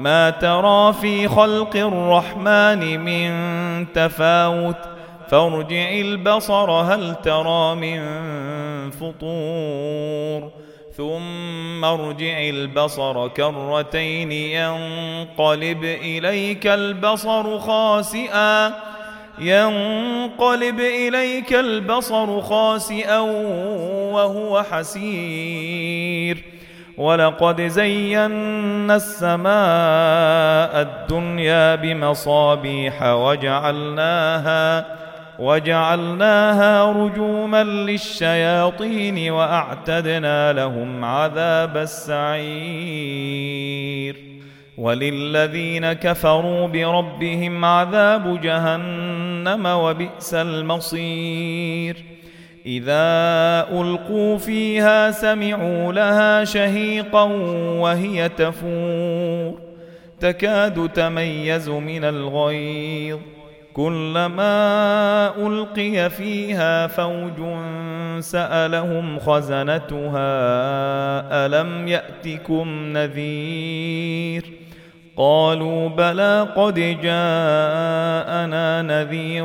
ما ترى في خلق الرحمن من تفاوت. فارجع البصر هل ترى من فطور. ثم ارجع البصر كرتين ينقلب إليك البصر خاسئا. ينقلب إليك البصر خاسئا وهو حسير. ولقد زينا السماء الدنيا بمصابيح وجعلناها وجعلناها رجوما للشياطين وأعتدنا لهم عذاب السعير وللذين كفروا بربهم عذاب جهنم وبئس المصير إذا ألقوا فيها سمعوا لها شهيقا وهي تفور. تكاد تميز من الغيظ. كلما ألقي فيها فوج سألهم خزنتها ألم يأتكم نذير؟ قالوا بلى قد جاءنا نذير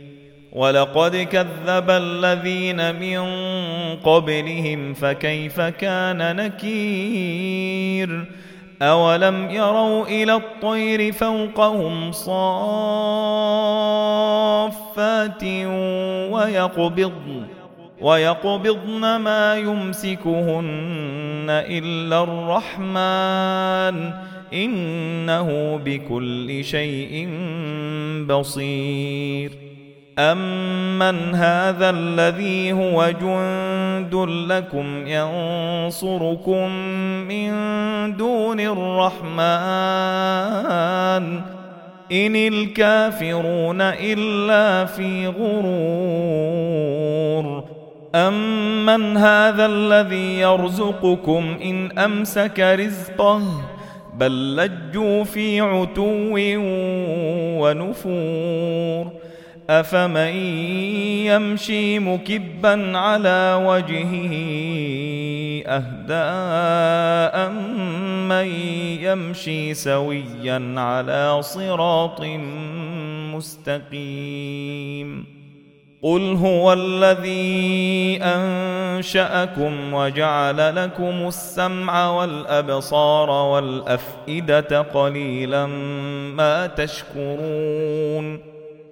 ولقد كذب الذين من قبلهم فكيف كان نكير اولم يروا إلى الطير فوقهم صافات ويقبضن ويقبضن ما يمسكهن الا الرحمن انه بكل شيء بصير امن هذا الذي هو جند لكم ينصركم من دون الرحمن ان الكافرون الا في غرور امن هذا الذي يرزقكم ان امسك رزقه بل لجوا في عتو ونفور أفمن يمشي مكبا على وجهه أهدى من يمشي سويا على صراط مستقيم قل هو الذي أنشأكم وجعل لكم السمع والأبصار والأفئدة قليلا ما تشكرون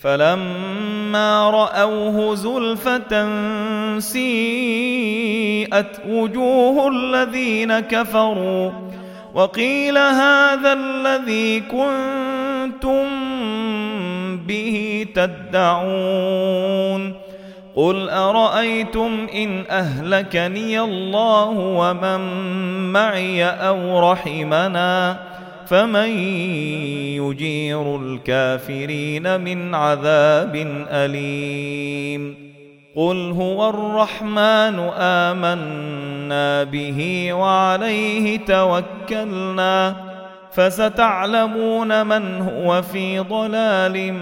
فلما رأوه زلفة سيئت وجوه الذين كفروا وقيل هذا الذي كنتم به تدعون قل أرأيتم إن أهلكني الله ومن معي أو رحمنا فمن يجير الكافرين من عذاب أليم قل هو الرحمن آمنا به وعليه توكلنا فستعلمون من هو في ضلال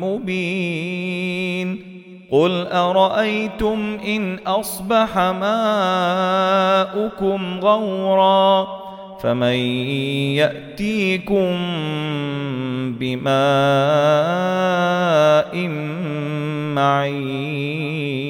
مبين قل أرأيتم إن أصبح ماؤكم غورا فمن يأتيكم بماء معين